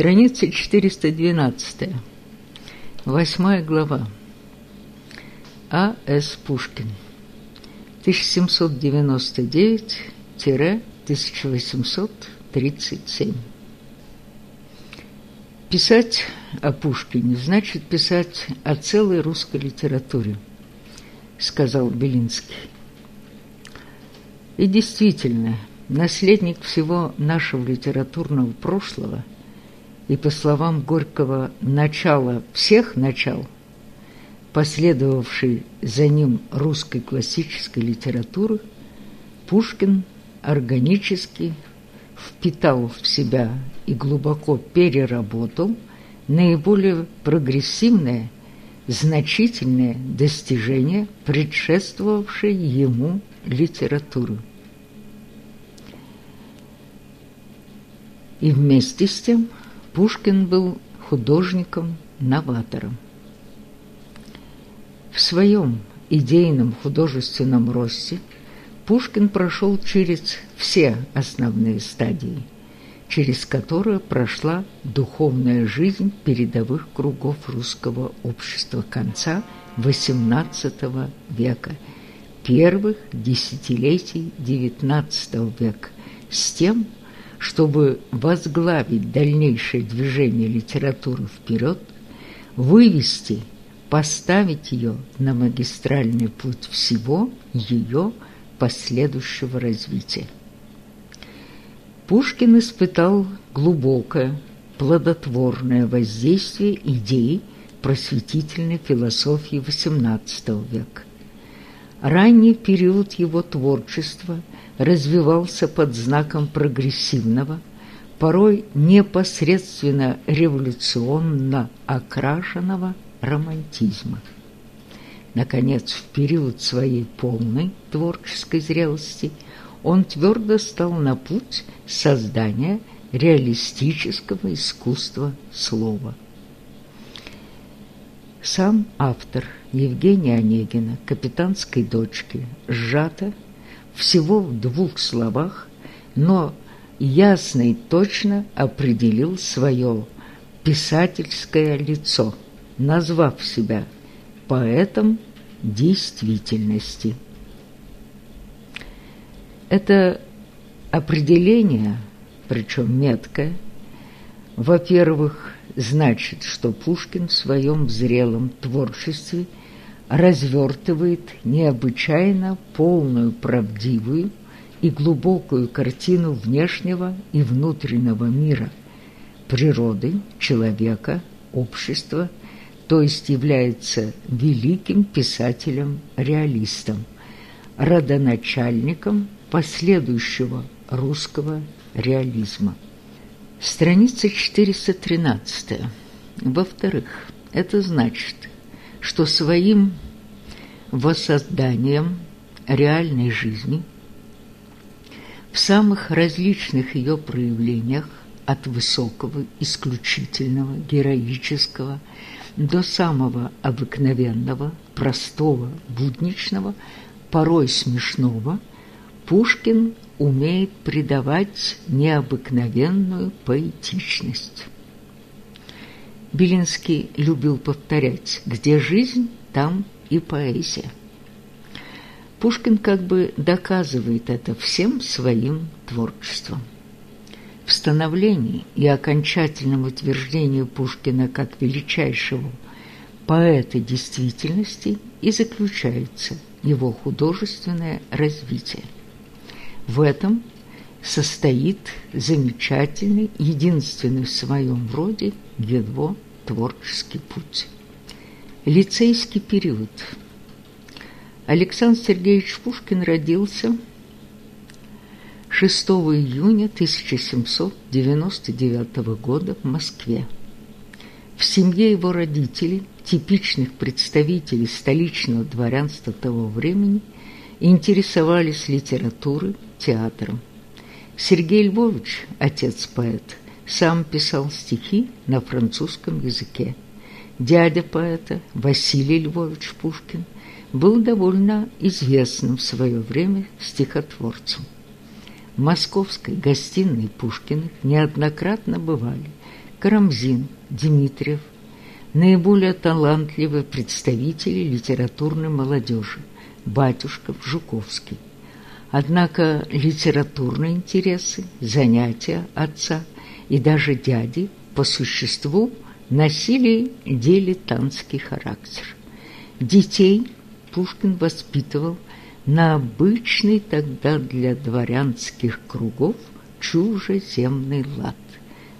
Страница 412. Восьмая глава. А. С. Пушкин. 1799-1837. Писать о Пушкине значит писать о целой русской литературе, сказал Белинский. И действительно, наследник всего нашего литературного прошлого и, по словам Горького, начала всех начал, последовавший за ним русской классической литературы, Пушкин органически впитал в себя и глубоко переработал наиболее прогрессивное, значительное достижение предшествовавшей ему литературы. И вместе с тем Пушкин был художником-новатором. В своем идейном художественном росте Пушкин прошел через все основные стадии, через которые прошла духовная жизнь передовых кругов русского общества конца XVIII века, первых десятилетий XIX века, с тем, чтобы возглавить дальнейшее движение литературы вперед, вывести, поставить ее на магистральный путь всего ее последующего развития. Пушкин испытал глубокое, плодотворное воздействие идей просветительной философии XVIII века. Ранний период его творчества развивался под знаком прогрессивного, порой непосредственно революционно окрашенного романтизма. Наконец, в период своей полной творческой зрелости он твердо стал на путь создания реалистического искусства слова. Сам автор Евгения Онегина «Капитанской дочки» сжато всего в двух словах, но ясно и точно определил свое писательское лицо, назвав себя поэтом действительности. Это определение, причем меткое, во-первых, значит, что Пушкин в своем зрелом творчестве – развертывает необычайно полную, правдивую и глубокую картину внешнего и внутреннего мира, природы, человека, общества, то есть является великим писателем-реалистом, родоначальником последующего русского реализма. Страница 413. Во-вторых, это значит, что своим воссозданием реальной жизни в самых различных ее проявлениях от высокого, исключительного, героического до самого обыкновенного, простого, будничного, порой смешного, Пушкин умеет придавать необыкновенную поэтичность. Белинский любил повторять «где жизнь, там и поэзия». Пушкин как бы доказывает это всем своим творчеством. В становлении и окончательном утверждении Пушкина как величайшего поэта действительности и заключается его художественное развитие. В этом состоит замечательный, единственный в своем роде его творческий путь. Лицейский период. Александр Сергеевич Пушкин родился 6 июня 1799 года в Москве. В семье его родителей, типичных представителей столичного дворянства того времени, интересовались литературой, театром. Сергей Львович, отец-поэт, сам писал стихи на французском языке. Дядя поэта Василий Львович Пушкин был довольно известным в свое время стихотворцем. В московской гостиной Пушкиных неоднократно бывали Карамзин, Дмитриев, наиболее талантливые представители литературной молодежи, Батюшков, Жуковский. Однако литературные интересы, занятия отца и даже дяди по существу носили дилетантский характер. Детей Пушкин воспитывал на обычный тогда для дворянских кругов чужеземный лад.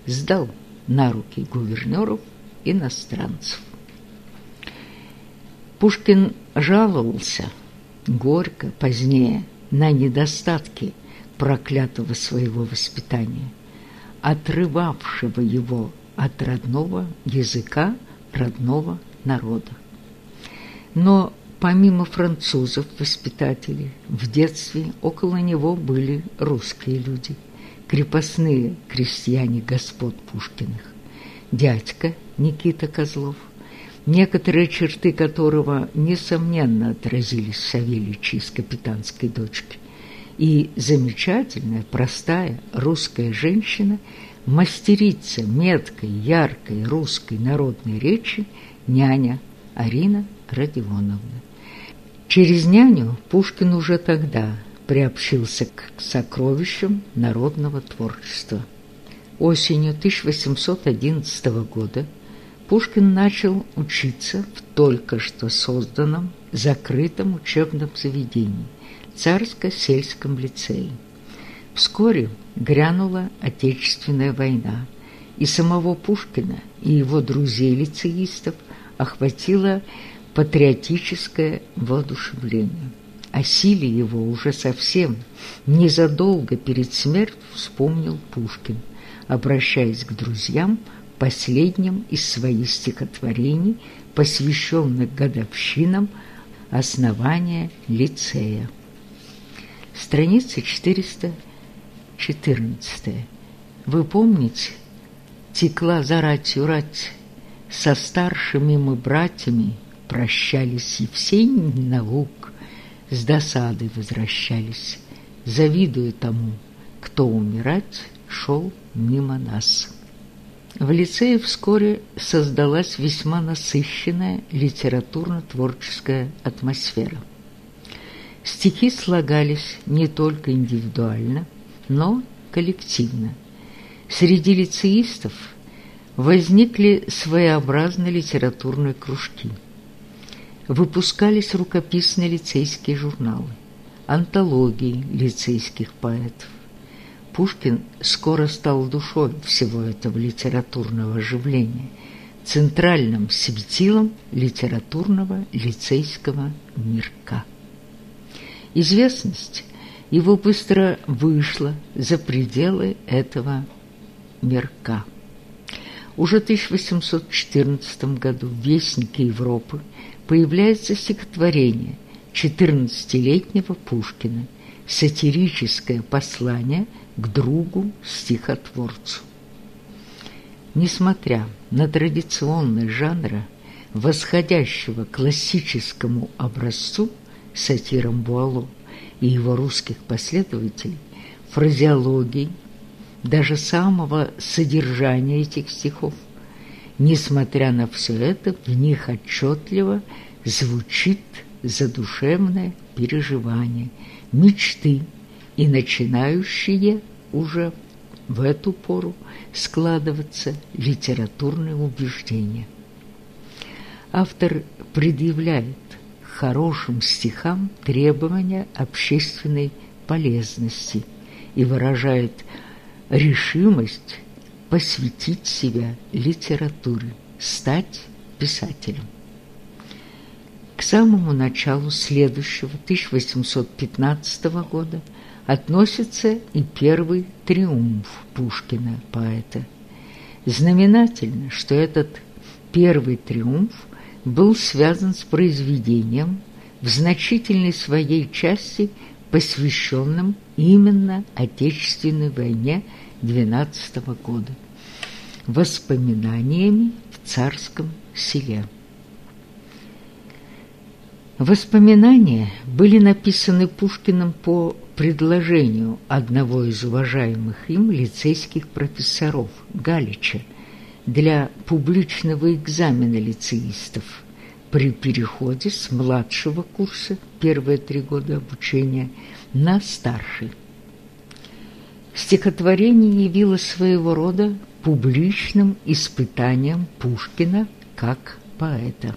Сдал на руки гувернеров иностранцев. Пушкин жаловался горько позднее на недостатки проклятого своего воспитания, отрывавшего его от родного языка, родного народа. Но помимо французов-воспитателей, в детстве около него были русские люди, крепостные крестьяне господ Пушкиных, дядька Никита Козлов, некоторые черты которого, несомненно, отразились в Савельиче из капитанской дочки, и замечательная, простая русская женщина, мастерица меткой, яркой русской народной речи, няня Арина Родионовна. Через няню Пушкин уже тогда приобщился к сокровищам народного творчества. Осенью 1811 года Пушкин начал учиться в только что созданном закрытом учебном заведении Царско-сельском лицее. Вскоре грянула Отечественная война, и самого Пушкина и его друзей-лицеистов охватило патриотическое воодушевление. О силе его уже совсем незадолго перед смертью вспомнил Пушкин, обращаясь к друзьям последним из своих стихотворений, посвященных годовщинам основания лицея. Страница 414. Вы помните, текла за ратью рать, со старшими мы братьями прощались, и все наук с досадой возвращались, завидуя тому, кто умирать шел мимо нас. В лицее вскоре создалась весьма насыщенная литературно-творческая атмосфера. Стихи слагались не только индивидуально, но коллективно. Среди лицеистов возникли своеобразные литературные кружки. Выпускались рукописные лицейские журналы, антологии лицейских поэтов. Пушкин скоро стал душой всего этого литературного оживления, центральным светилом литературного лицейского мирка. Известность его быстро вышла за пределы этого мирка. Уже в 1814 году в Вестнике Европы появляется стихотворение 14-летнего Пушкина «Сатирическое послание – к другу-стихотворцу. Несмотря на традиционный жанр, восходящего классическому образцу сатирам Буало и его русских последователей, фразеологии, даже самого содержания этих стихов, несмотря на все это, в них отчетливо звучит задушевное переживание, мечты, и начинающие уже в эту пору складываться литературные убеждения. Автор предъявляет хорошим стихам требования общественной полезности и выражает решимость посвятить себя литературе, стать писателем. К самому началу следующего 1815 года – относится и первый триумф Пушкина, поэта. Знаменательно, что этот первый триумф был связан с произведением в значительной своей части, посвященным именно Отечественной войне 12 года, воспоминаниями в царском селе. Воспоминания были написаны Пушкиным по предложению одного из уважаемых им лицейских профессоров Галича, для публичного экзамена лицеистов при переходе с младшего курса, первые три года обучения, на старший. Стихотворение явилось своего рода публичным испытанием Пушкина как поэта.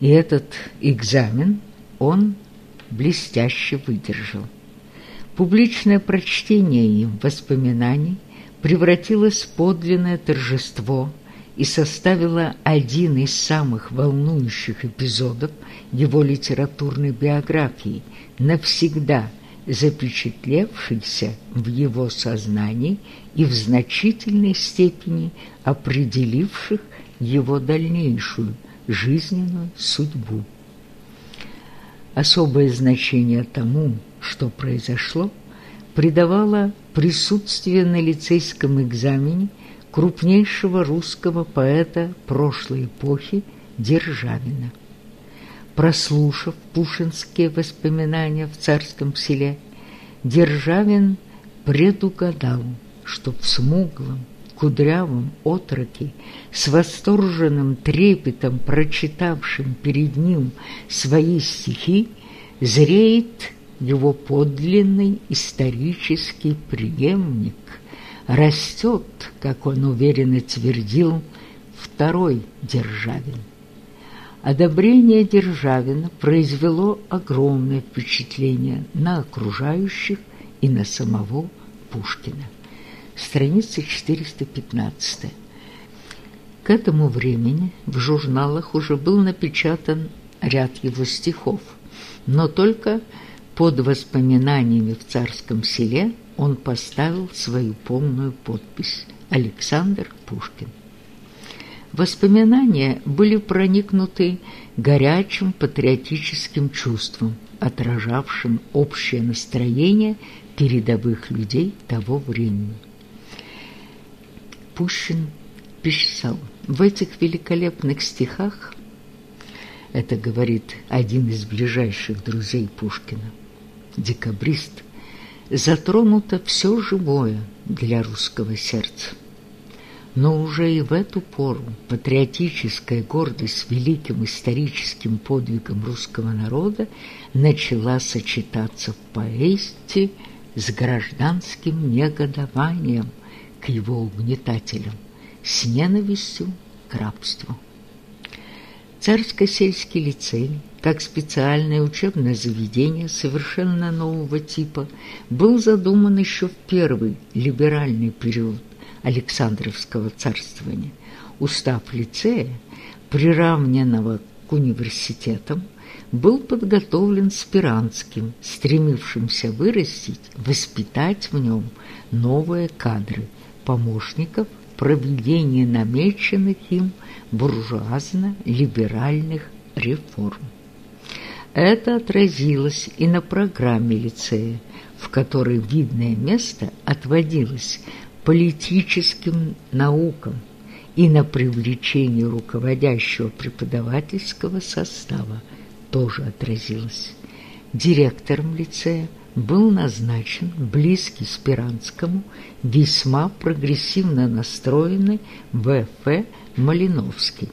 И этот экзамен он блестяще выдержал. Публичное прочтение им воспоминаний превратилось в подлинное торжество и составило один из самых волнующих эпизодов его литературной биографии, навсегда запечатлевшийся в его сознании и в значительной степени определивших его дальнейшую жизненную судьбу. Особое значение тому, что произошло, придавало присутствие на лицейском экзамене крупнейшего русского поэта прошлой эпохи Державина. Прослушав пушинские воспоминания в царском селе, Державин предугадал, что в смуглом, кудрявом отроке, с восторженным трепетом прочитавшим перед ним свои стихи, зреет его подлинный исторический преемник, растет, как он уверенно твердил, второй Державин. Одобрение Державина произвело огромное впечатление на окружающих и на самого Пушкина страница 415. К этому времени в журналах уже был напечатан ряд его стихов, но только под воспоминаниями в царском селе он поставил свою полную подпись «Александр Пушкин». Воспоминания были проникнуты горячим патриотическим чувством, отражавшим общее настроение передовых людей того времени. Пущин писал, в этих великолепных стихах, это говорит один из ближайших друзей Пушкина, декабрист, затронуто все живое для русского сердца. Но уже и в эту пору патриотическая гордость великим историческим подвигом русского народа начала сочетаться в поэзии с гражданским негодованием – к его угнетателям с ненавистью к рабству. Царско-сельский лицей, как специальное учебное заведение совершенно нового типа, был задуман еще в первый либеральный период Александровского царствования. Устав лицея, приравненного к университетам, был подготовлен Спиранским, стремившимся вырастить, воспитать в нем новые кадры – помощников проведения намеченных им буржуазно-либеральных реформ. Это отразилось и на программе лицея, в которой видное место отводилось политическим наукам и на привлечение руководящего преподавательского состава тоже отразилось. Директором лицея был назначен близкий Спиранскому, весьма прогрессивно настроенный В.Ф. Малиновский.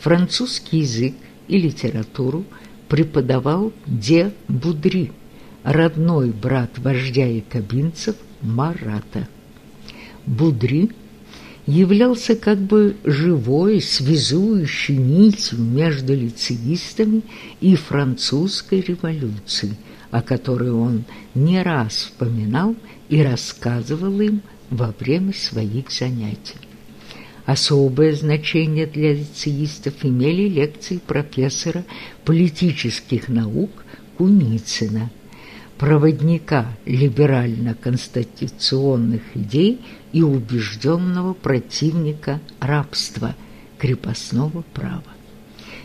Французский язык и литературу преподавал Де Будри, родной брат вождя якобинцев Марата. Будри являлся как бы живой, связующей нитью между лицеистами и французской революцией, о которой он не раз вспоминал и рассказывал им во время своих занятий. Особое значение для лицеистов имели лекции профессора политических наук Куницына, проводника либерально-конституционных идей и убежденного противника рабства, крепостного права.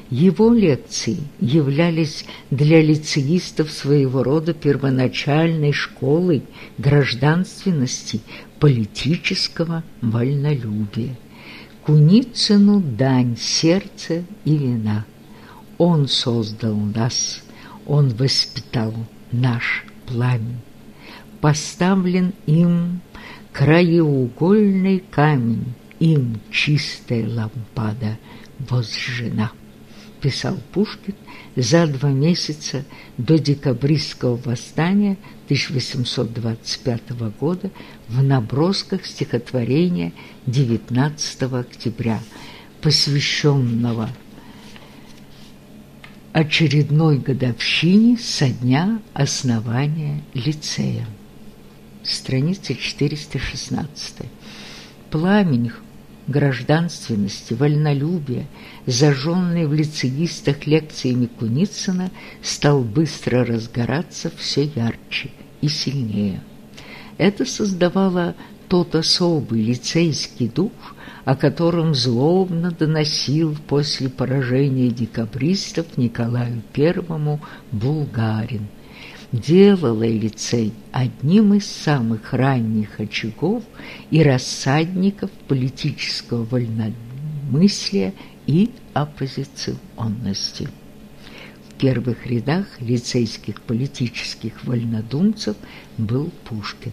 Его лекции являлись для лицеистов своего рода первоначальной школой гражданственности, политического вольнолюбия. Куницыну дань сердца и вина. Он создал нас, он воспитал наш пламень. Поставлен им краеугольный камень им чистая лампада возжжена, писал Пушкин за два месяца до декабристского восстания 1825 года в набросках стихотворения 19 октября, посвященного очередной годовщине со дня основания лицея. Страница 416. Пламень гражданственности, вольнолюбия, зажженный в лицеистах лекциями Куницына, стал быстро разгораться все ярче и сильнее. Это создавало тот особый лицейский дух, о котором злобно доносил после поражения декабристов Николаю I Булгарин – делало лицей одним из самых ранних очагов и рассадников политического вольномыслия и оппозиционности. В первых рядах лицейских политических вольнодумцев был Пушкин.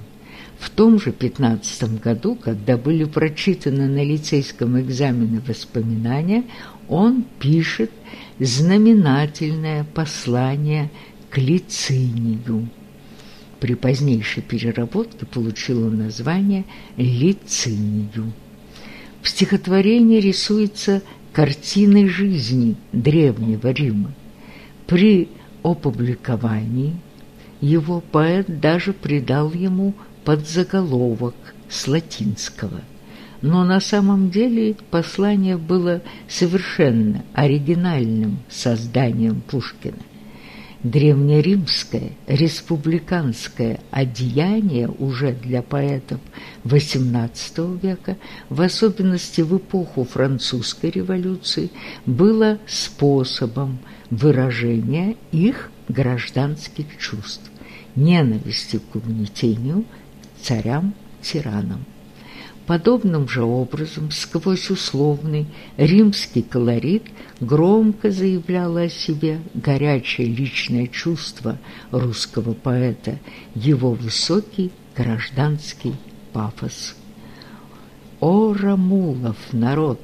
В том же 15 году, когда были прочитаны на лицейском экзамене воспоминания, он пишет знаменательное послание к лицинию. При позднейшей переработке получило название лицинию. В стихотворении рисуется картины жизни древнего Рима. При опубликовании его поэт даже придал ему подзаголовок с латинского. Но на самом деле послание было совершенно оригинальным созданием Пушкина древнеримское республиканское одеяние уже для поэтов XVIII века, в особенности в эпоху французской революции, было способом выражения их гражданских чувств, ненависти к угнетению, царям-тиранам. Подобным же образом, сквозь условный римский колорит, громко заявляло о себе горячее личное чувство русского поэта, его высокий гражданский пафос. «О, Рамулов, народ,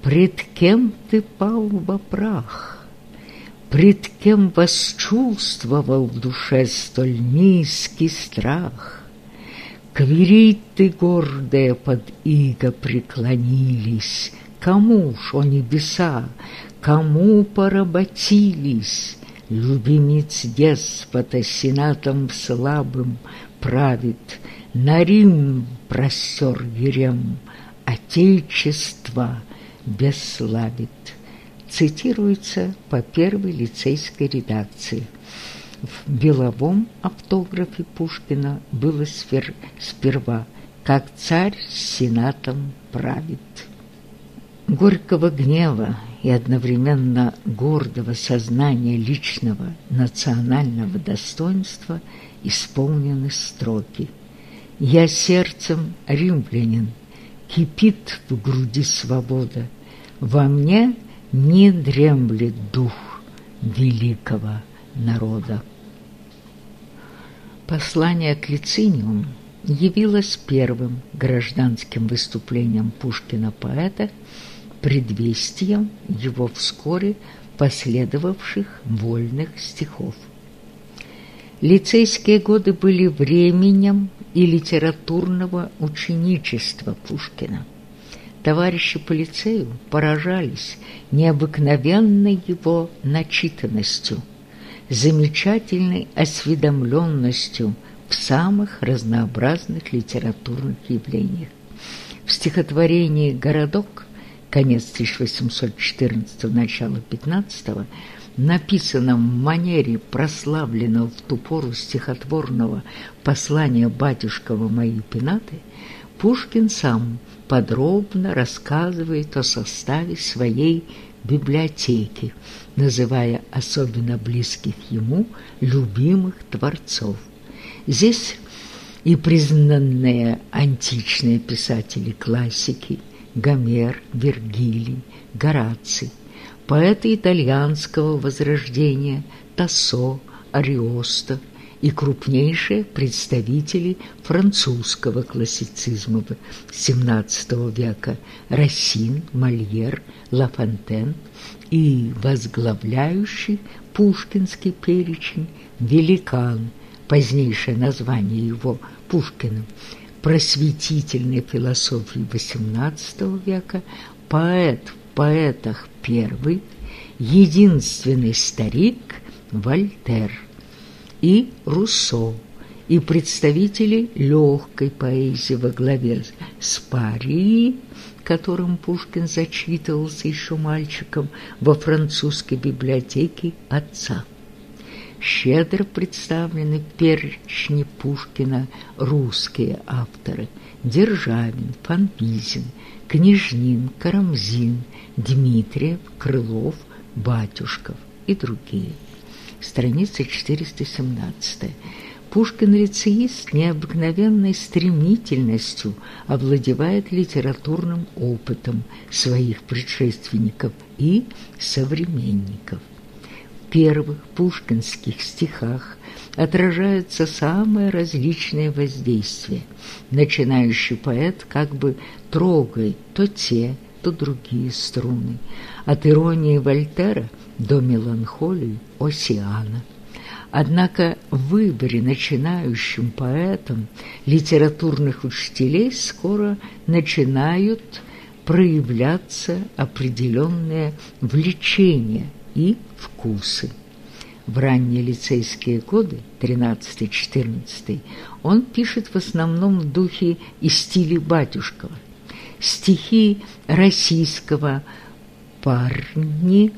пред кем ты пал во прах? Пред кем восчувствовал в душе столь низкий страх?» Квириты гордые под иго преклонились, Кому ж, о небеса, кому поработились? Любимец деспота сенатом слабым правит, На Рим простер ерем, Отечество бесславит. Цитируется по первой лицейской редакции – в беловом автографе Пушкина было сфер, сперва «Как царь с сенатом правит». Горького гнева и одновременно гордого сознания личного национального достоинства исполнены строки. «Я сердцем римлянин, кипит в груди свобода, во мне не дремлет дух великого народа». Послание к Лициниум явилось первым гражданским выступлением Пушкина-поэта, предвестием его вскоре последовавших вольных стихов. Лицейские годы были временем и литературного ученичества Пушкина. Товарищи по лицею поражались необыкновенной его начитанностью – замечательной осведомленностью в самых разнообразных литературных явлениях. В стихотворении «Городок» конец 1814 начало 15 написанном в манере прославленного в ту пору стихотворного послания батюшкова «Мои пенаты», Пушкин сам подробно рассказывает о составе своей библиотеки, называя особенно близких ему любимых творцов. Здесь и признанные античные писатели-классики Гомер, Вергилий, Гораций, поэты итальянского возрождения Тассо, Ариосто и крупнейшие представители французского классицизма XVII века. Рассин, Мольер, Лафонтен и возглавляющий пушкинский перечень «Великан», позднейшее название его Пушкиным, просветительной философии XVIII века, поэт в поэтах первый, единственный старик Вольтер и Руссо, и представители легкой поэзии во главе с Парией, которым Пушкин зачитывался еще мальчиком во французской библиотеке отца. Щедро представлены в перечне Пушкина русские авторы Державин, Фанвизин, Княжнин, Карамзин, Дмитриев, Крылов, Батюшков и другие. Страница 417. Пушкин-лицеист необыкновенной стремительностью овладевает литературным опытом своих предшественников и современников. В первых пушкинских стихах отражаются самые различные воздействия. Начинающий поэт как бы трогает то те, то другие струны, от иронии Вольтера до меланхолии Осиана. Однако в выборе начинающим поэтам литературных учителей скоро начинают проявляться определенные влечения и вкусы. В ранние лицейские годы, 13-14, он пишет в основном в духе и стиле Батюшкова. Стихи российского парни,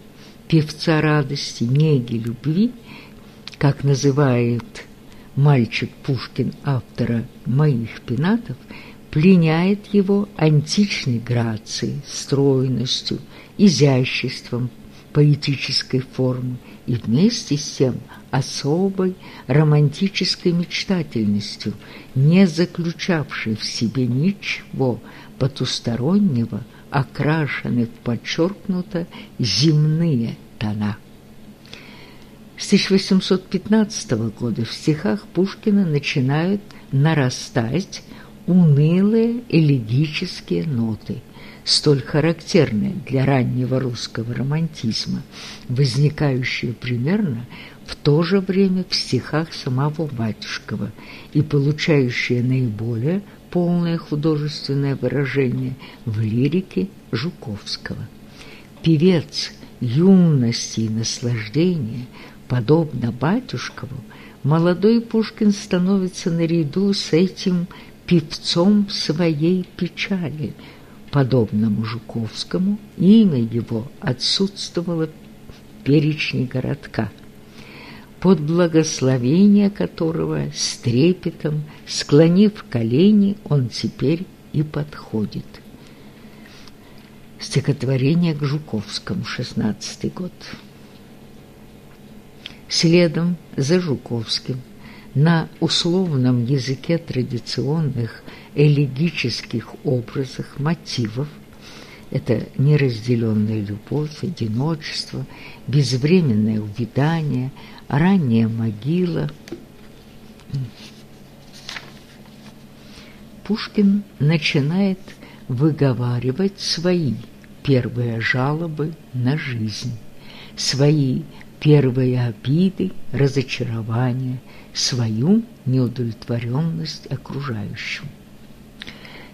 певца радости, неги, любви – как называет мальчик Пушкин автора «Моих пенатов», пленяет его античной грацией, стройностью, изяществом поэтической формы и вместе с тем особой романтической мечтательностью, не заключавшей в себе ничего потустороннего, окрашенных подчеркнуто земные тона. С 1815 года в стихах Пушкина начинают нарастать унылые элегические ноты, столь характерные для раннего русского романтизма, возникающие примерно в то же время в стихах самого Батюшкова и получающие наиболее полное художественное выражение в лирике Жуковского. Певец юности и наслаждения – Подобно батюшкову, молодой Пушкин становится наряду с этим певцом своей печали. Подобному Жуковскому имя его отсутствовало в перечне городка, под благословение которого с трепетом, склонив колени, он теперь и подходит. Стихотворение к Жуковскому, 16 год следом за Жуковским на условном языке традиционных элегических образах, мотивов это неразделенная любовь, одиночество, безвременное увядание, ранняя могила. Пушкин начинает выговаривать свои первые жалобы на жизнь, свои первые обиды, разочарования, свою неудовлетворенность окружающим.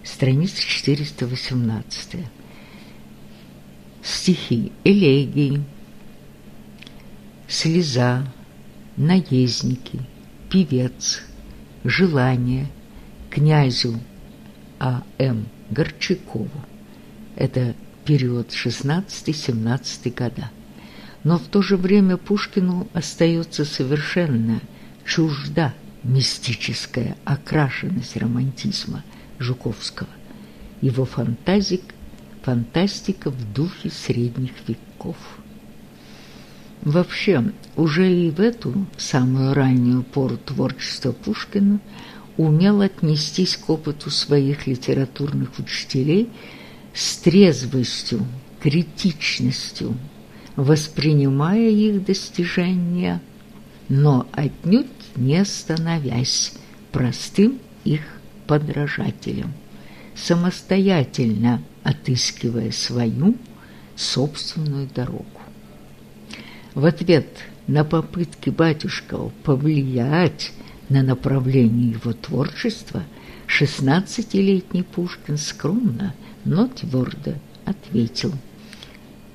Страница 418. Стихи элегии, слеза, наездники, певец, желание, князю А.М. Горчакову. Это период 16-17 года но в то же время Пушкину остается совершенно чужда мистическая окрашенность романтизма Жуковского, его фантазик, фантастика в духе средних веков. Вообще, уже и в эту самую раннюю пору творчества Пушкина умел отнестись к опыту своих литературных учителей с трезвостью, критичностью, воспринимая их достижения но отнюдь не становясь простым их подражателем, самостоятельно отыскивая свою собственную дорогу. В ответ на попытки батюшкова повлиять на направление его творчества шестнадцатилетний Пушкин скромно, но твердо ответил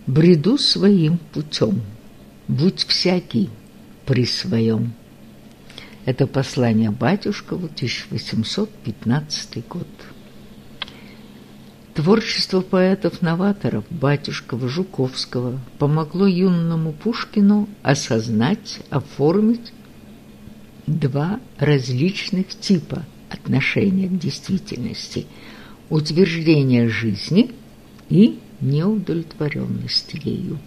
«Бреду своим путем, будь всякий при своем». Это послание батюшкову, 1815 год. Творчество поэтов-новаторов Батюшкова, Жуковского помогло юному Пушкину осознать, оформить два различных типа отношения к действительности – утверждение жизни и неудовлетворенность ею.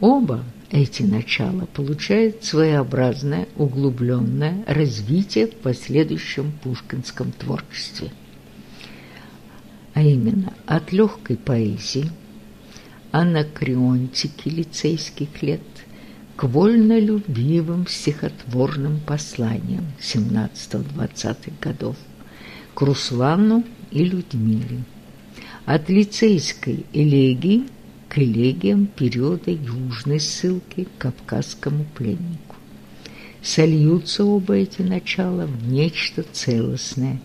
Оба эти начала получают своеобразное углубленное развитие в последующем пушкинском творчестве – а именно от легкой поэзии, анакреонтики лицейских лет к вольнолюбивым стихотворным посланиям 17-20-х годов, к Руслану и Людмиле, от лицейской элегии к элегиям периода южной ссылки к кавказскому пленнику. Сольются оба эти начала в нечто целостное,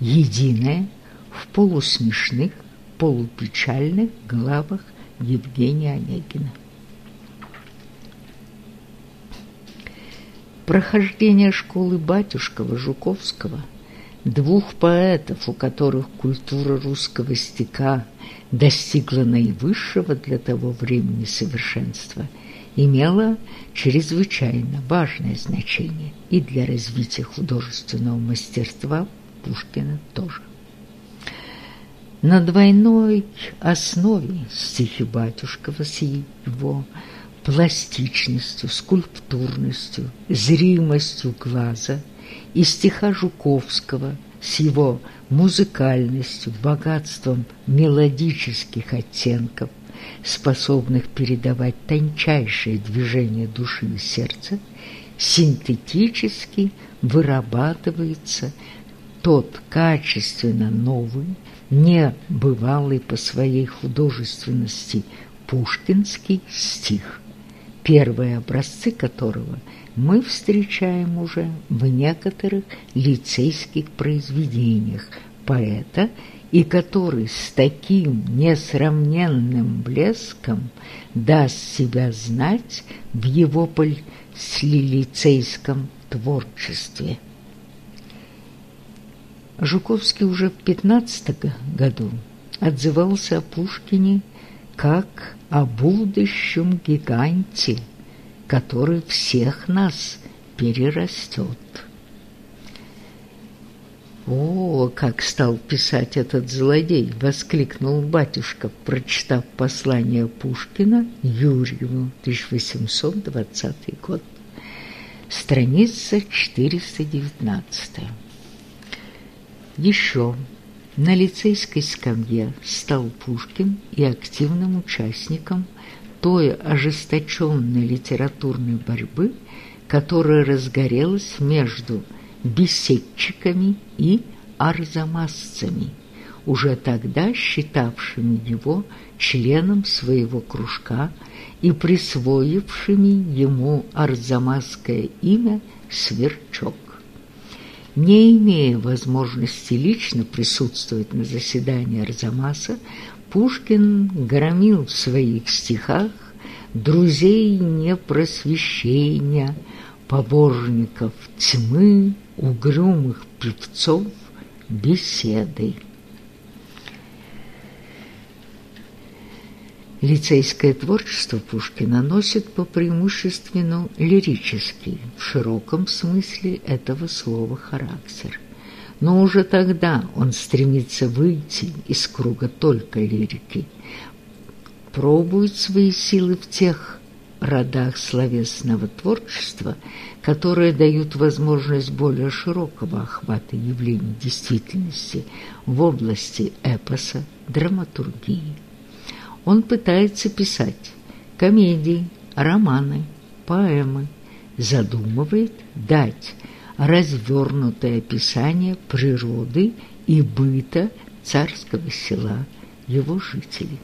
единое – в полусмешных, полупечальных главах Евгения Онегина. Прохождение школы Батюшкова-Жуковского, двух поэтов, у которых культура русского стиха достигла наивысшего для того времени совершенства, имело чрезвычайно важное значение и для развития художественного мастерства Пушкина тоже. На двойной основе стихи Батюшкова с его пластичностью, скульптурностью, зримостью глаза и стиха Жуковского с его музыкальностью, богатством мелодических оттенков, способных передавать тончайшее движение души и сердца, синтетически вырабатывается тот качественно новый, не бывалый по своей художественности пушкинский стих, первые образцы которого мы встречаем уже в некоторых лицейских произведениях поэта и который с таким несравненным блеском даст себя знать в его полилицейском творчестве. Жуковский уже в 15 году отзывался о Пушкине как о будущем гиганте, который всех нас перерастет. «О, как стал писать этот злодей!» — воскликнул батюшка, прочитав послание Пушкина Юрьеву, 1820 год. Страница 419. Еще на лицейской скамье стал Пушкин и активным участником той ожесточенной литературной борьбы, которая разгорелась между беседчиками и арзамасцами, уже тогда считавшими его членом своего кружка и присвоившими ему арзамасское имя Сверчок. Не имея возможности лично присутствовать на заседании Арзамаса, Пушкин громил в своих стихах друзей непросвещения, поборников тьмы, угрюмых певцов беседой. Лицейское творчество Пушкина носит по преимущественно лирический, в широком смысле этого слова, характер. Но уже тогда он стремится выйти из круга только лирики, пробует свои силы в тех родах словесного творчества, которые дают возможность более широкого охвата явлений действительности в области эпоса, драматургии. Он пытается писать комедии, романы, поэмы, задумывает дать развернутое описание природы и быта царского села, его жителей.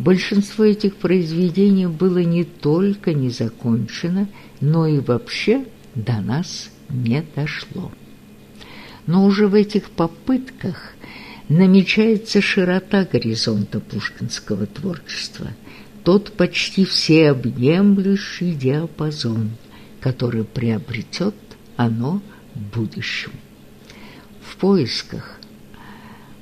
Большинство этих произведений было не только не закончено, но и вообще до нас не дошло. Но уже в этих попытках намечается широта горизонта пушкинского творчества, тот почти всеобъемлющий диапазон, который приобретет оно в будущем. В поисках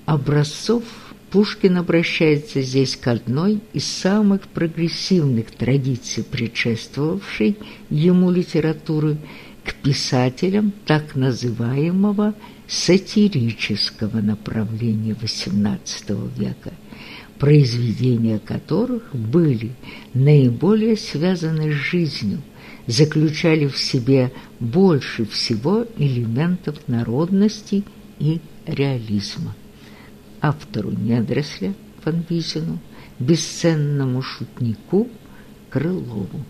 образцов Пушкин обращается здесь к одной из самых прогрессивных традиций предшествовавшей ему литературы, к писателям так называемого сатирического направления XVIII века, произведения которых были наиболее связаны с жизнью, заключали в себе больше всего элементов народности и реализма автору недоросля Фанвизину, бесценному шутнику Крылову.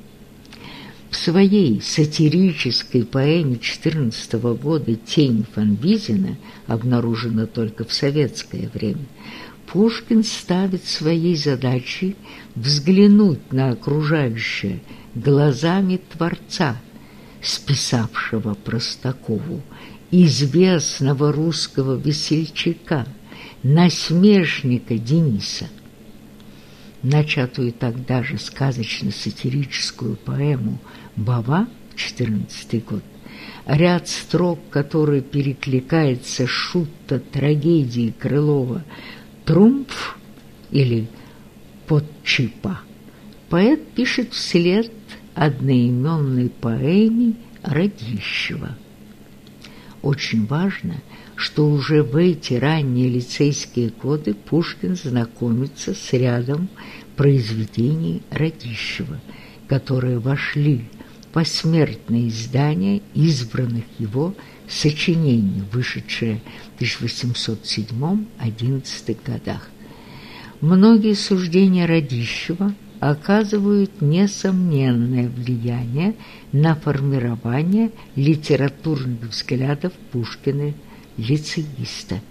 В своей сатирической поэме 14 -го года «Тень Фанвизина» обнаружена только в советское время, Пушкин ставит своей задачей взглянуть на окружающее глазами Творца, списавшего Простакову, известного русского весельчака – насмешника Дениса, начатую тогда же сказочно-сатирическую поэму «Бава» в 14 год, ряд строк, который перекликается шутта трагедии Крылова «Трумф» или «Подчипа», поэт пишет вслед одноименной поэме Радищева. Очень важно – что уже в эти ранние лицейские годы Пушкин знакомится с рядом произведений Радищева, которые вошли посмертные издания избранных его сочинений, вышедшие в 1807-11 годах. Многие суждения Радищева оказывают несомненное влияние на формирование литературных взглядов Пушкина лицеиста.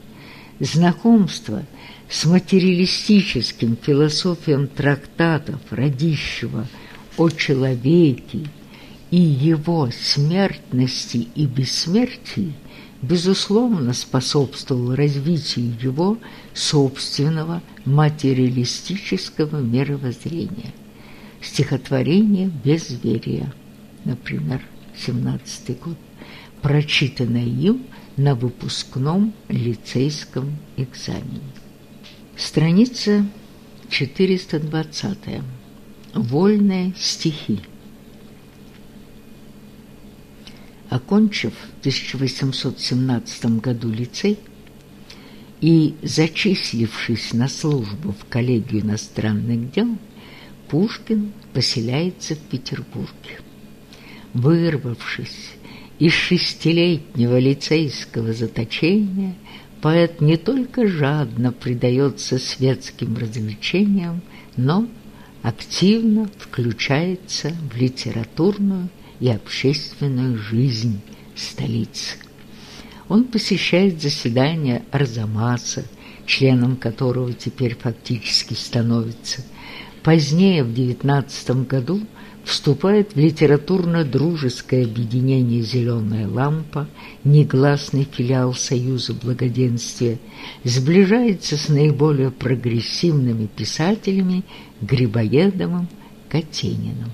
Знакомство с материалистическим философием трактатов Радищева о человеке и его смертности и бессмертии безусловно способствовало развитию его собственного материалистического мировоззрения. Стихотворение «Безверие», например, 17 год, прочитанное им на выпускном лицейском экзамене. Страница 420. Вольные стихи. Окончив в 1817 году лицей и зачислившись на службу в коллегию иностранных дел, Пушкин поселяется в Петербурге. Вырвавшись из шестилетнего лицейского заточения поэт не только жадно предается светским развлечениям, но активно включается в литературную и общественную жизнь столицы. Он посещает заседания Арзамаса, членом которого теперь фактически становится. Позднее, в девятнадцатом году, вступает в литературно-дружеское объединение «Зеленая лампа», негласный филиал Союза Благоденствия, сближается с наиболее прогрессивными писателями Грибоедовым, Катениным.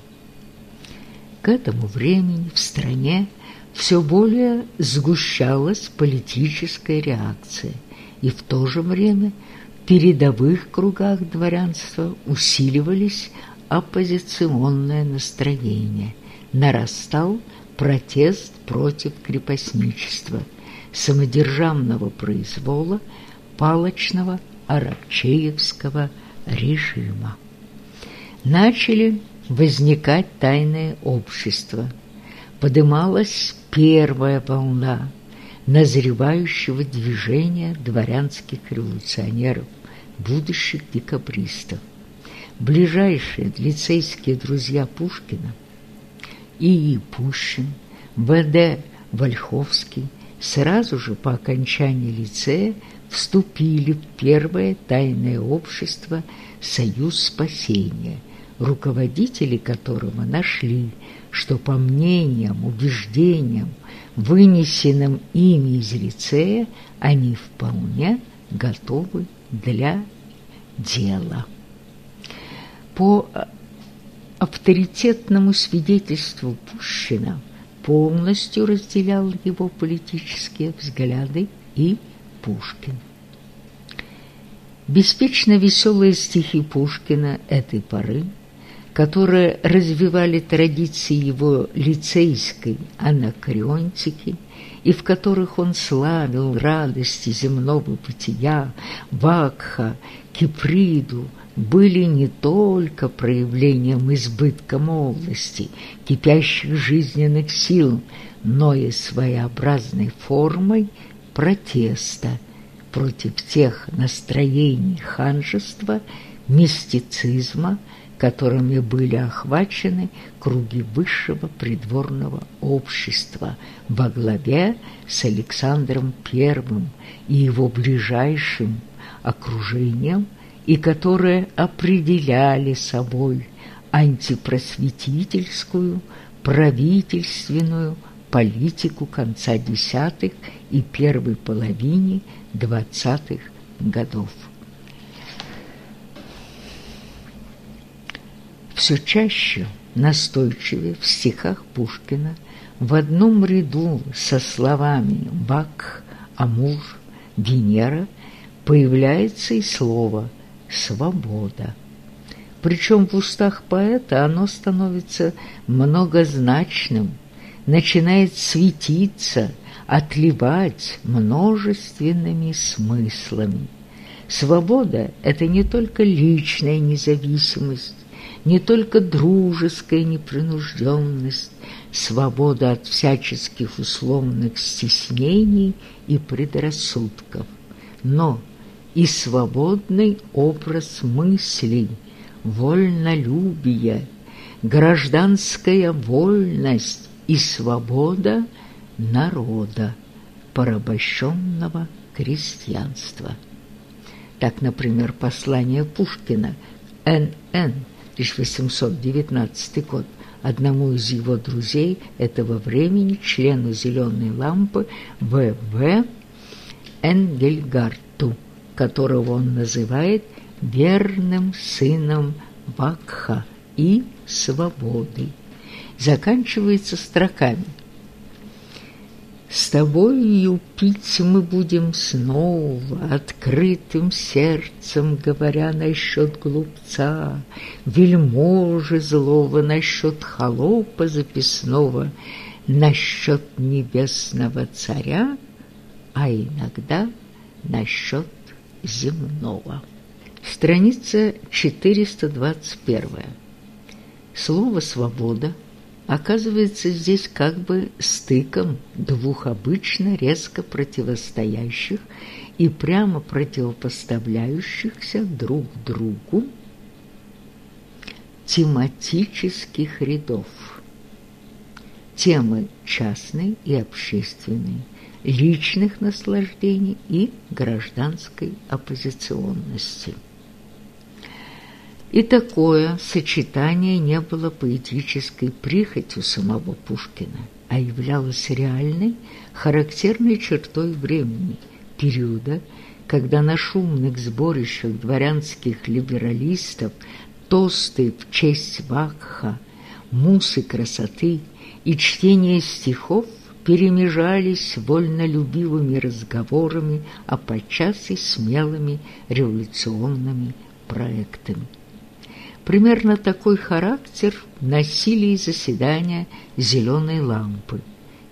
К этому времени в стране все более сгущалась политическая реакция, и в то же время в передовых кругах дворянства усиливались оппозиционное настроение, нарастал протест против крепостничества, самодержавного произвола, палочного арабчеевского режима. Начали возникать тайные общества, подымалась первая волна назревающего движения дворянских революционеров, будущих декабристов ближайшие лицейские друзья Пушкина, И. Пущин, В.Д. Вольховский сразу же по окончании лицея вступили в первое тайное общество «Союз спасения», руководители которого нашли, что по мнениям, убеждениям, вынесенным ими из лицея, они вполне готовы для дела. По авторитетному свидетельству Пущина полностью разделял его политические взгляды и Пушкин. Беспечно веселые стихи Пушкина этой поры, которые развивали традиции его лицейской анакреонтики и в которых он славил радости земного бытия, Вакха, Киприду, были не только проявлением избытка молодости, кипящих жизненных сил, но и своеобразной формой протеста против тех настроений ханжества, мистицизма, которыми были охвачены круги высшего придворного общества во главе с Александром I и его ближайшим окружением, и которые определяли собой антипросветительскую, правительственную, политику конца десятых и первой половине двадцатых годов. Все чаще, настойчивее в стихах Пушкина в одном ряду со словами «Бак», «Амур», «Венера» появляется и слово «свобода». Причем в устах поэта оно становится многозначным – начинает светиться, отливать множественными смыслами. Свобода – это не только личная независимость, не только дружеская непринужденность, свобода от всяческих условных стеснений и предрассудков, но и свободный образ мыслей, вольнолюбие, гражданская вольность, и свобода народа, порабощенного крестьянства. Так, например, послание Пушкина Н.Н. 1819 год одному из его друзей этого времени, члену «Зеленой лампы» В.В. Энгельгарту, которого он называет верным сыном Вакха и свободы заканчивается строками. С тобою пить мы будем снова, Открытым сердцем, говоря насчет глупца, Вельможи злого насчет холопа записного, Насчет небесного царя, А иногда насчет земного. Страница 421. Слово «свобода» оказывается здесь как бы стыком двух обычно резко противостоящих и прямо противопоставляющихся друг другу тематических рядов. Темы частной и общественной, личных наслаждений и гражданской оппозиционности – и такое сочетание не было поэтической прихотью самого Пушкина, а являлось реальной, характерной чертой времени, периода, когда на шумных сборищах дворянских либералистов тосты в честь Бакха, мусы красоты и чтение стихов перемежались вольнолюбивыми разговорами, а подчас и смелыми революционными проектами. Примерно такой характер носили и заседания «Зеленой лампы»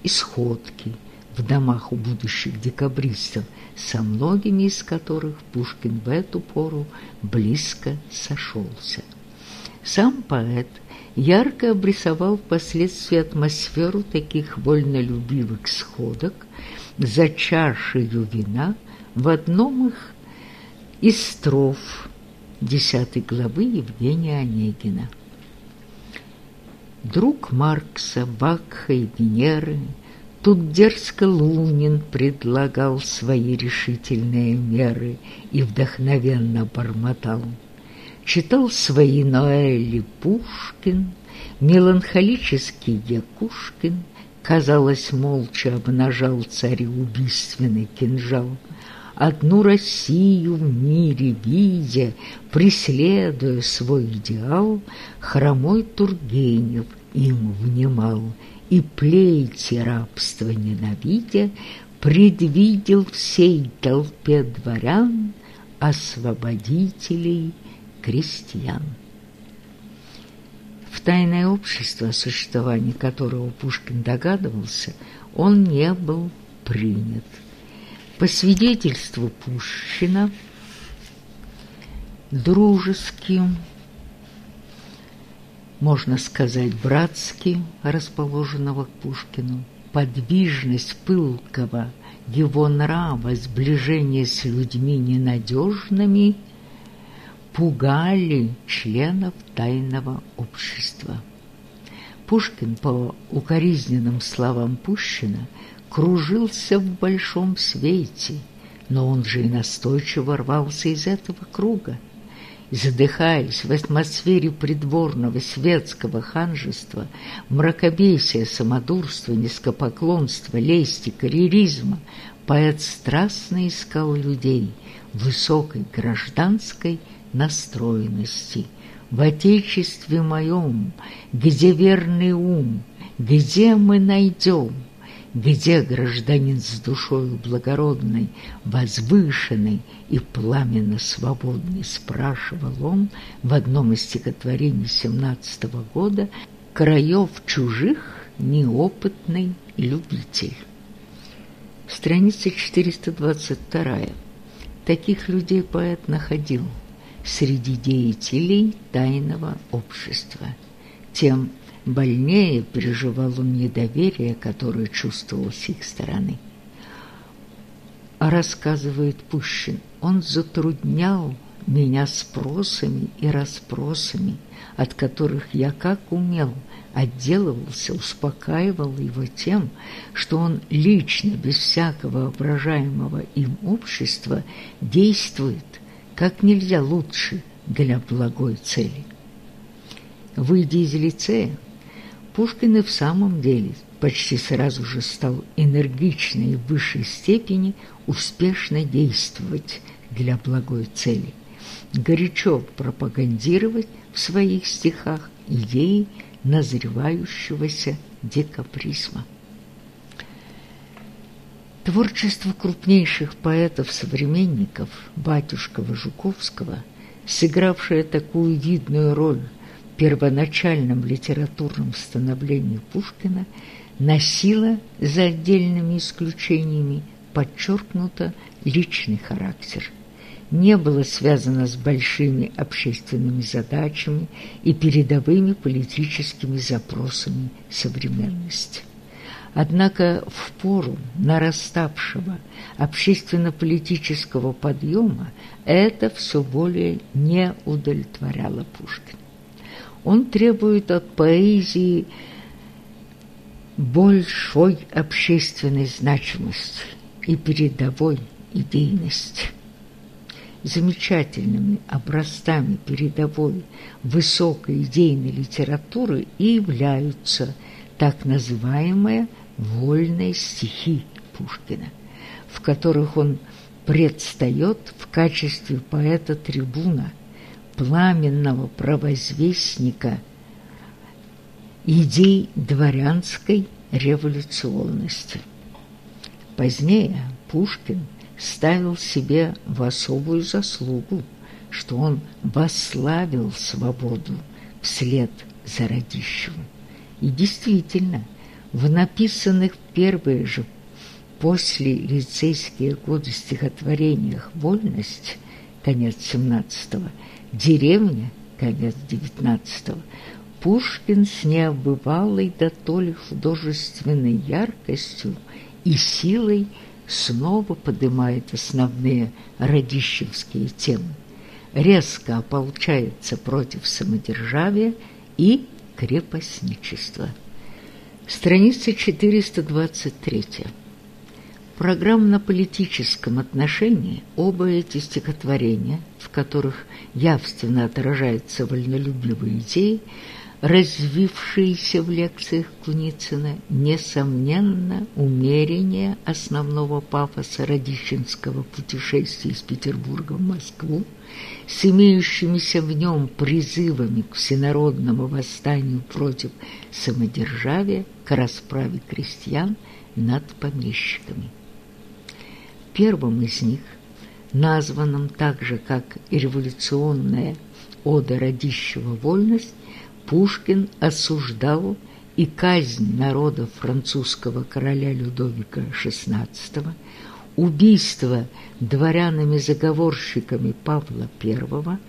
и сходки в домах у будущих декабристов, со многими из которых Пушкин в эту пору близко сошелся. Сам поэт ярко обрисовал впоследствии атмосферу таких вольнолюбивых сходок за чашею вина в одном их из строф 10 главы Евгения Онегина. Друг Маркса, Бакха и Венеры, Тут дерзко Лунин предлагал Свои решительные меры И вдохновенно бормотал. Читал свои Ноэли Пушкин, Меланхолический Якушкин, Казалось, молча обнажал царь убийственный кинжал. Одну Россию в мире видя, Преследуя свой идеал, Хромой Тургенев им внимал И плейте рабства ненавидя, Предвидел всей толпе дворян Освободителей крестьян. В тайное общество, о существовании которого Пушкин догадывался, он не был принят. По свидетельству Пушкина, дружеским, можно сказать, братским, расположенного к Пушкину, подвижность пылкого его нрава, сближение с людьми ненадежными – пугали членов тайного общества. Пушкин, по укоризненным словам Пущина, кружился в большом свете, но он же и настойчиво рвался из этого круга. Задыхаясь в атмосфере придворного светского ханжества, мракобесия, самодурства, низкопоклонства, лести, карьеризма, поэт страстно искал людей высокой гражданской настроенности. В Отечестве моем, где верный ум, где мы найдем, где гражданин с душою благородной, возвышенной и пламенно свободной, спрашивал он в одном из стихотворений семнадцатого года «Краев чужих неопытный любитель». Страница 422. Таких людей поэт находил – среди деятелей тайного общества. Тем больнее переживал он недоверие, которое чувствовал с их стороны. Рассказывает Пущин, он затруднял меня спросами и расспросами, от которых я как умел отделывался, успокаивал его тем, что он лично, без всякого воображаемого им общества, действует – как нельзя лучше для благой цели. Выйдя из лицея, Пушкин и в самом деле почти сразу же стал энергично и в высшей степени успешно действовать для благой цели, горячо пропагандировать в своих стихах идеи назревающегося декапризма. Творчество крупнейших поэтов-современников Батюшкова-Жуковского, сыгравшее такую видную роль первоначальном литературном становлении Пушкина, носило, за отдельными исключениями, подчеркнуто личный характер. Не было связано с большими общественными задачами и передовыми политическими запросами современности. Однако в пору нараставшего общественно-политического подъема это все более не удовлетворяло Пушкина. Он требует от поэзии большой общественной значимости и передовой идейности. Замечательными образцами передовой высокой идейной литературы и являются так называемые вольные стихи Пушкина, в которых он предстает в качестве поэта-трибуна, пламенного провозвестника идей дворянской революционности. Позднее Пушкин ставил себе в особую заслугу, что он восславил свободу вслед за Радищевым. И действительно – в написанных в первые же после лицейские годы стихотворениях «Вольность» конец XVII, «Деревня» конец XIX, Пушкин с необывалой до то ли художественной яркостью и силой снова поднимает основные радищевские темы, резко ополчается против самодержавия и крепостничества. Страница 423. Программно-политическом отношении оба эти стихотворения, в которых явственно отражаются вольнолюбивые идеи, развившиеся в лекциях Куницына, несомненно, умерение основного пафоса Радищенского путешествия из Петербурга в Москву с имеющимися в нем призывами к всенародному восстанию против самодержавия, к расправе крестьян над помещиками. Первым из них, названным так же, как и революционная ода Радищева «Вольность», Пушкин осуждал и казнь народа французского короля Людовика XVI, убийство дворянами-заговорщиками Павла I,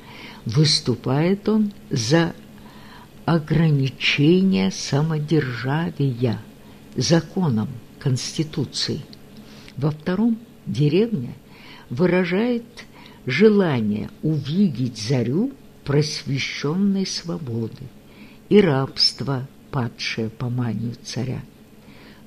выступает он за ограничение самодержавия законом Конституции. Во втором деревня выражает желание увидеть зарю просвещенной свободы и рабство, падшее по манию царя.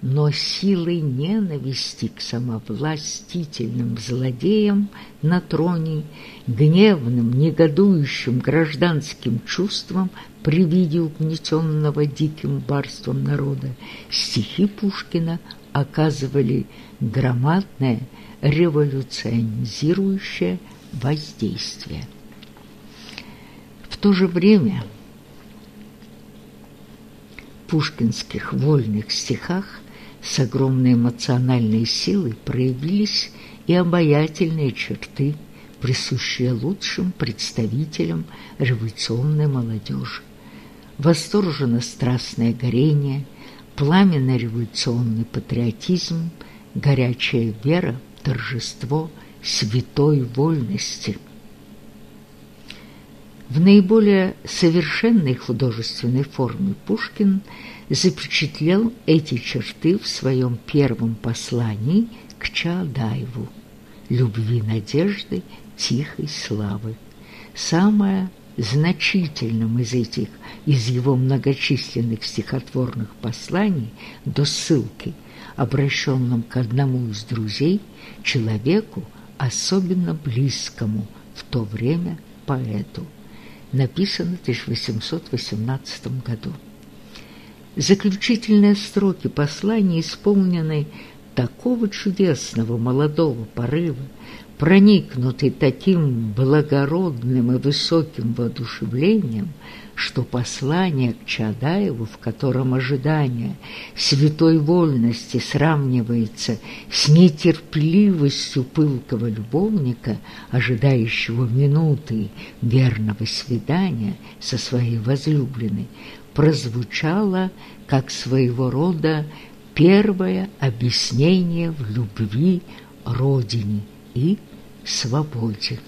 Но силой ненависти к самовластительным злодеям на троне, гневным, негодующим гражданским чувством при виде угнетенного диким барством народа, стихи Пушкина оказывали громадное революционизирующее воздействие. В то же время – пушкинских вольных стихах с огромной эмоциональной силой проявились и обаятельные черты, присущие лучшим представителям революционной молодежи. Восторженно-страстное горение, пламенно-революционный патриотизм, горячая вера, торжество святой вольности – в наиболее совершенной художественной форме Пушкин запечатлел эти черты в своем первом послании к Чаадаеву «Любви, надежды, тихой славы». Самое значительным из этих, из его многочисленных стихотворных посланий до ссылки, обращенным к одному из друзей, человеку, особенно близкому в то время поэту написано в 1818 году. Заключительные строки послания исполнены такого чудесного молодого порыва, проникнутый таким благородным и высоким воодушевлением, что послание к Чадаеву, в котором ожидание святой вольности сравнивается с нетерпеливостью пылкого любовника, ожидающего минуты верного свидания со своей возлюбленной, прозвучало как своего рода первое объяснение в любви Родине и свободе.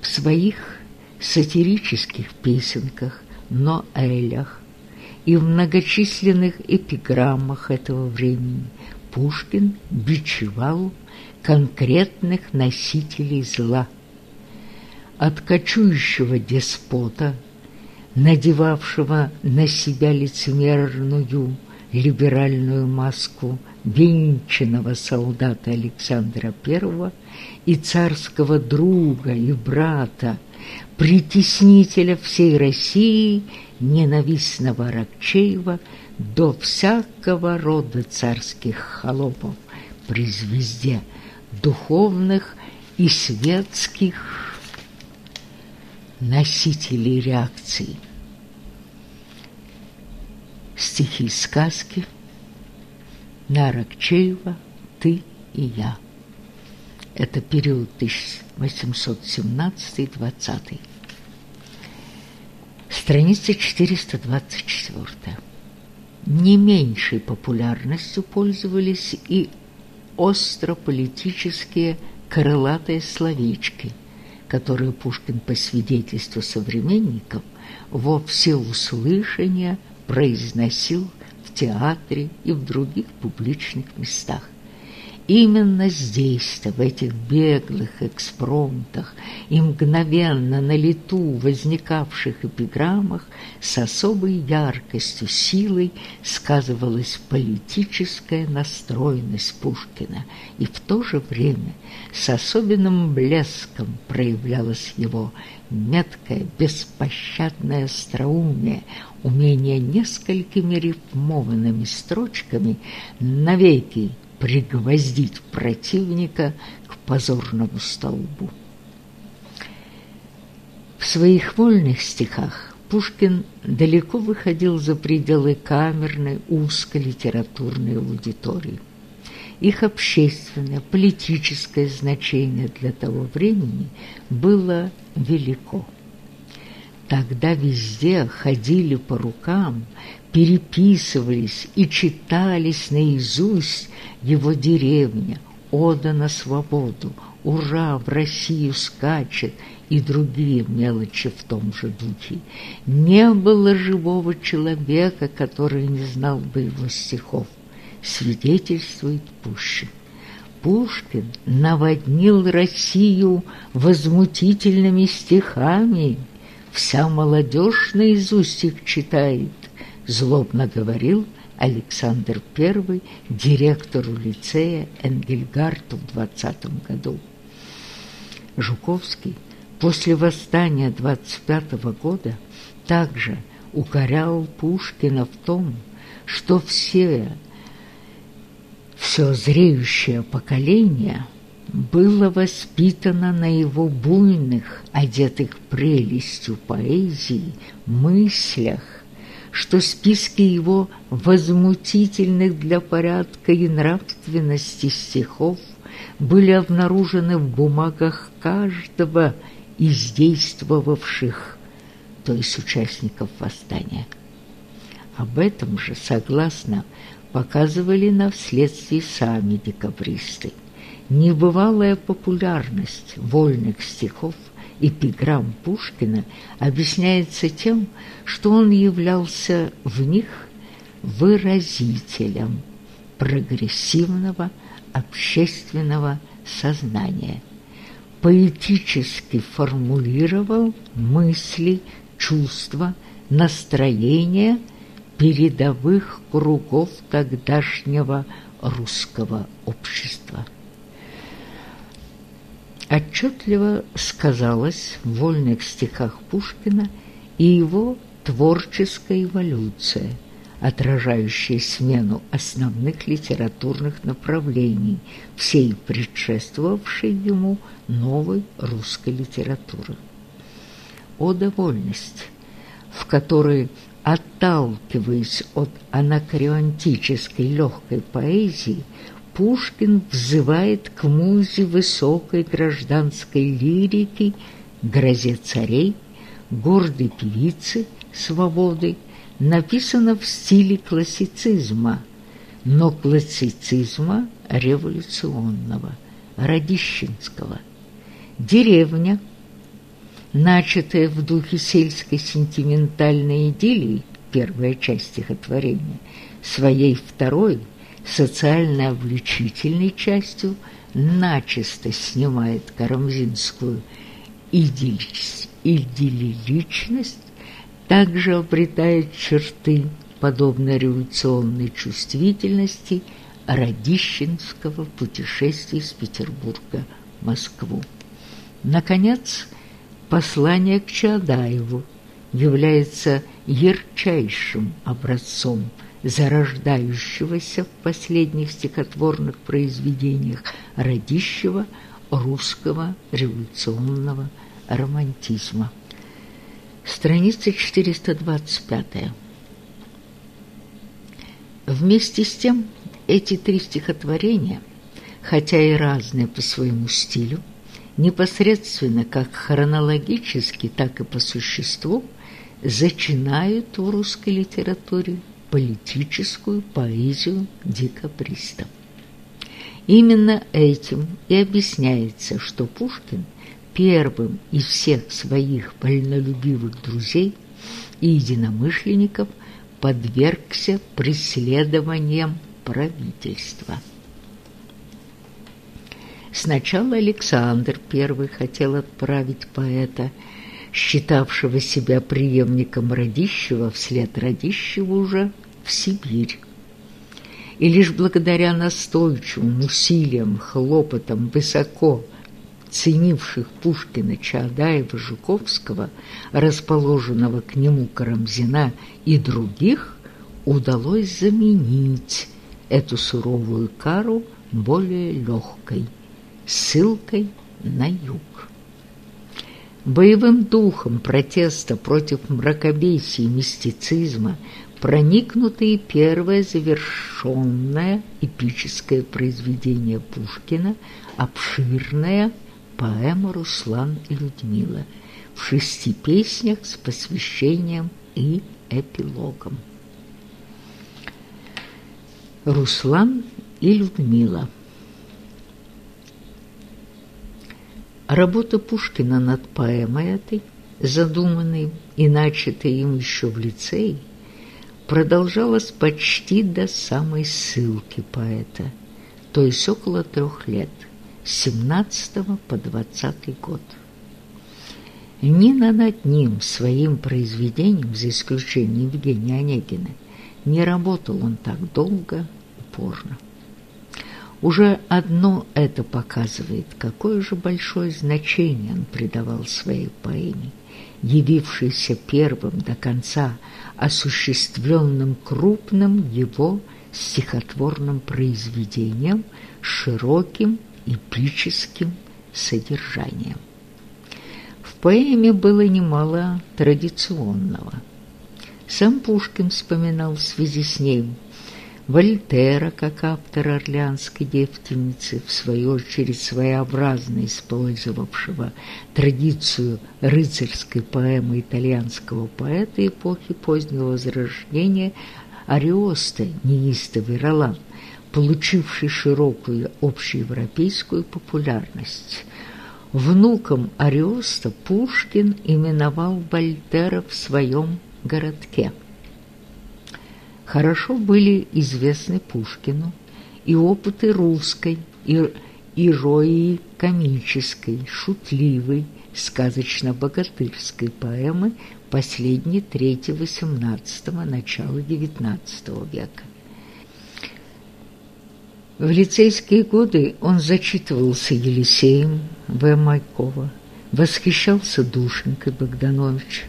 В своих сатирических песенках, ноэлях и в многочисленных эпиграммах этого времени Пушкин бичевал конкретных носителей зла. От кочующего деспота, надевавшего на себя лицемерную либеральную маску венчанного солдата Александра I и царского друга и брата, притеснителя всей России, ненавистного Рокчеева, до всякого рода царских холопов при звезде духовных и светских носителей реакции стихи сказки Наракчеева «Ты и я». Это период 1817-20. Страница 424. Не меньшей популярностью пользовались и острополитические крылатые словечки, которые Пушкин по свидетельству современников во всеуслышание произносил в театре и в других публичных местах. Именно здесь-то, в этих беглых экспромтах и мгновенно на лету возникавших эпиграммах с особой яркостью, силой сказывалась политическая настроенность Пушкина, и в то же время с особенным блеском проявлялось его меткое, беспощадное остроумие, умение несколькими рифмованными строчками навеки пригвоздить противника к позорному столбу. В своих вольных стихах Пушкин далеко выходил за пределы камерной узколитературной аудитории. Их общественное, политическое значение для того времени было велико. Тогда везде ходили по рукам, переписывались и читались наизусть его деревня, ода на свободу, ура, в Россию скачет и другие мелочи в том же духе. Не было живого человека, который не знал бы его стихов, свидетельствует Пущин. Пушкин наводнил Россию возмутительными стихами, вся молодежь наизусть их читает, злобно говорил Александр I директору лицея Энгельгарту в 20 году. Жуковский после восстания 25 года также укорял Пушкина в том, что все, все зреющее поколение было воспитано на его буйных, одетых прелестью поэзии, мыслях, что списки его возмутительных для порядка и нравственности стихов были обнаружены в бумагах каждого из действовавших, то есть участников восстания. Об этом же, согласно, показывали на вследствие сами декабристы. Небывалая популярность вольных стихов – эпиграмм Пушкина объясняется тем, что он являлся в них выразителем прогрессивного общественного сознания, поэтически формулировал мысли, чувства, настроения передовых кругов тогдашнего русского общества отчетливо сказалась в вольных стихах Пушкина и его творческая эволюция, отражающая смену основных литературных направлений всей предшествовавшей ему новой русской литературы. Ода вольность, в которой, отталкиваясь от анакреонтической легкой поэзии, Пушкин взывает к музе высокой гражданской лирики, грозе царей, гордой певицы, свободы, написано в стиле классицизма, но классицизма революционного, радищенского. Деревня, начатая в духе сельской сентиментальной идиллии, первая часть стихотворения, своей второй – социально обличительной частью начисто снимает карамзинскую идилличность, также обретает черты, подобно революционной чувствительности Радищенского путешествия из Петербурга в Москву. Наконец, послание к Чадаеву является ярчайшим образцом – зарождающегося в последних стихотворных произведениях родищего русского революционного романтизма. Страница 425. Вместе с тем, эти три стихотворения, хотя и разные по своему стилю, непосредственно как хронологически, так и по существу, зачинают в русской литературе политическую поэзию декабристов. Именно этим и объясняется, что Пушкин первым из всех своих вольнолюбивых друзей и единомышленников подвергся преследованиям правительства. Сначала Александр I хотел отправить поэта, считавшего себя преемником Радищева, вслед Радищева уже в Сибирь. И лишь благодаря настойчивым усилиям, хлопотам высоко ценивших Пушкина, Чаадаева, Жуковского, расположенного к нему Карамзина и других, удалось заменить эту суровую кару более легкой, ссылкой на юг. Боевым духом протеста против мракобесия и мистицизма проникнутые первое завершенное эпическое произведение Пушкина, обширная поэма «Руслан и Людмила» в шести песнях с посвящением и эпилогом. Руслан и Людмила Работа Пушкина над поэмой этой, задуманной и начатой им еще в лицее, продолжалась почти до самой ссылки поэта, то есть около трех лет, с 17 по 20 год. Ни над одним своим произведением, за исключением Евгения Онегина, не работал он так долго, упорно. Уже одно это показывает, какое же большое значение он придавал своей поэме, явившейся первым до конца осуществленным крупным его стихотворным произведением широким эпическим содержанием. В поэме было немало традиционного. Сам Пушкин вспоминал в связи с ним Вольтера, как автор «Орлеанской девственницы», в свою очередь своеобразно использовавшего традицию рыцарской поэмы итальянского поэта эпохи позднего Возрождения Ариоста «Неистовый Ролан», получивший широкую общеевропейскую популярность. Внуком Ариоста Пушкин именовал Вольтера в своем городке – хорошо были известны Пушкину и опыты русской, и ироии комической, шутливой, сказочно-богатырской поэмы последней трети XVIII – начала XIX века. В лицейские годы он зачитывался Елисеем В. Майкова, восхищался Душенькой Богдановичем,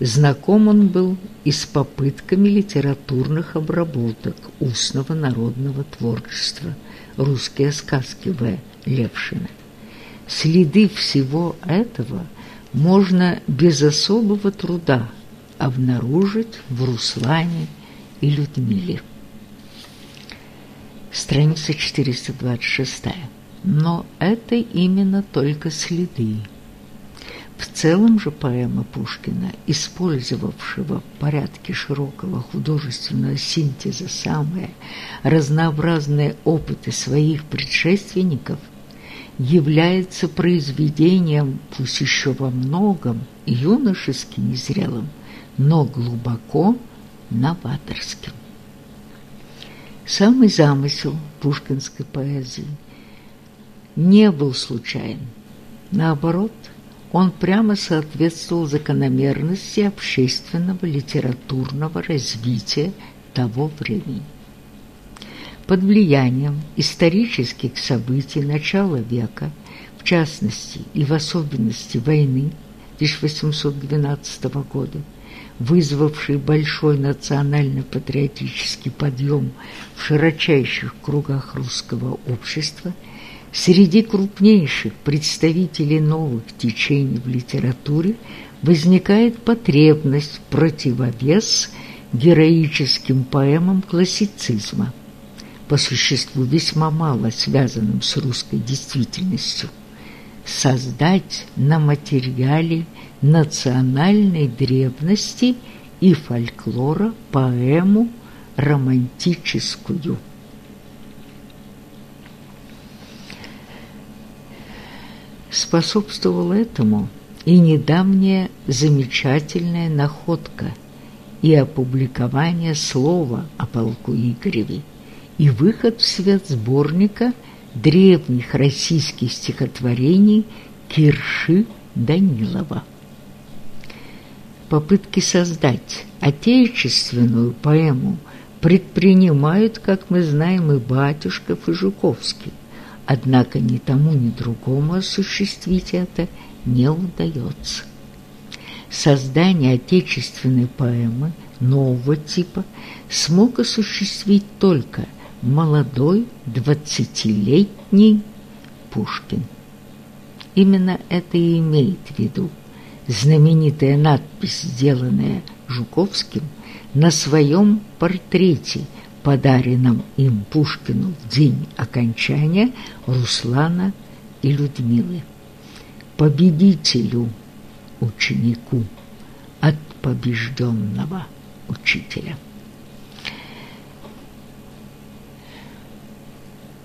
Знаком он был и с попытками литературных обработок устного народного творчества «Русские сказки» В. Левшина. Следы всего этого можно без особого труда обнаружить в Руслане и Людмиле. Страница 426. Но это именно только следы в целом же поэма Пушкина, использовавшего в порядке широкого художественного синтеза самые разнообразные опыты своих предшественников, является произведением, пусть еще во многом юношески незрелым, но глубоко новаторским. Самый замысел пушкинской поэзии не был случайен. Наоборот – он прямо соответствовал закономерности общественного литературного развития того времени. Под влиянием исторических событий начала века, в частности и в особенности войны 1812 года, вызвавшей большой национально-патриотический подъем в широчайших кругах русского общества – Среди крупнейших представителей новых течений в литературе возникает потребность в противовес героическим поэмам классицизма, по существу весьма мало связанным с русской действительностью, создать на материале национальной древности и фольклора поэму романтическую – Способствовал этому и недавняя замечательная находка и опубликование слова о полку Игореве, и выход в свет сборника древних российских стихотворений Кирши Данилова. Попытки создать отечественную поэму предпринимают, как мы знаем, и Батюшков, и Жуковский. Однако ни тому, ни другому осуществить это не удается. Создание отечественной поэмы нового типа смог осуществить только молодой двадцатилетний Пушкин. Именно это и имеет в виду знаменитая надпись, сделанная Жуковским на своем портрете, подаренном им Пушкину в день окончания Руслана и Людмилы. Победителю ученику от побежденного учителя.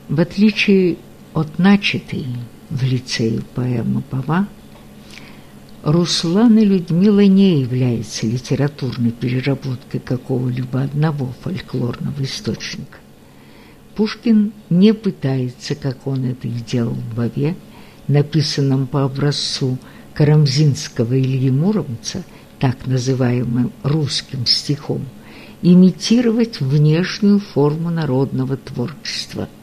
В отличие от начатой в лицее поэмы Пава, Руслан и Людмила не является литературной переработкой какого-либо одного фольклорного источника. Пушкин не пытается, как он это и делал в «Вове», написанном по образцу Карамзинского Ильи Муромца, так называемым русским стихом, имитировать внешнюю форму народного творчества –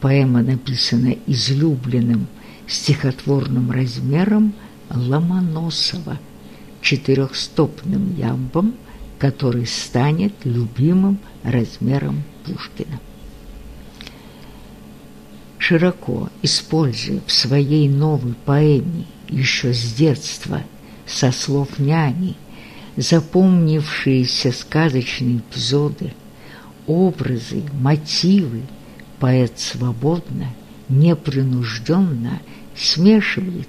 Поэма написана излюбленным стихотворным размером Ломоносова, четырехстопным ямбом, который станет любимым размером Пушкина. Широко используя в своей новой поэме еще с детства со слов няни запомнившиеся сказочные эпизоды, образы, мотивы, поэт свободно, непринужденно смешивает,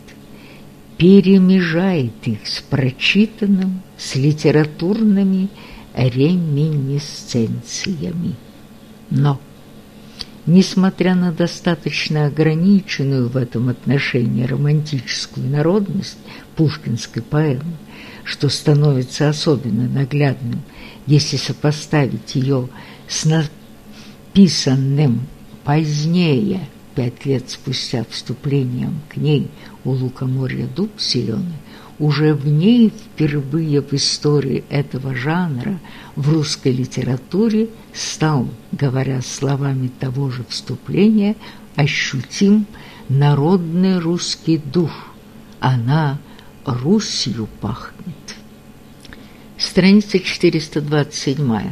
перемежает их с прочитанным, с литературными реминисценциями. Но, несмотря на достаточно ограниченную в этом отношении романтическую народность пушкинской поэмы, что становится особенно наглядным, если сопоставить ее с написанным Позднее, пять лет спустя вступлением к ней у лукоморья дуб зеленый, уже в ней впервые в истории этого жанра в русской литературе стал, говоря словами того же вступления, ощутим народный русский дух. Она Русью пахнет. Страница 427.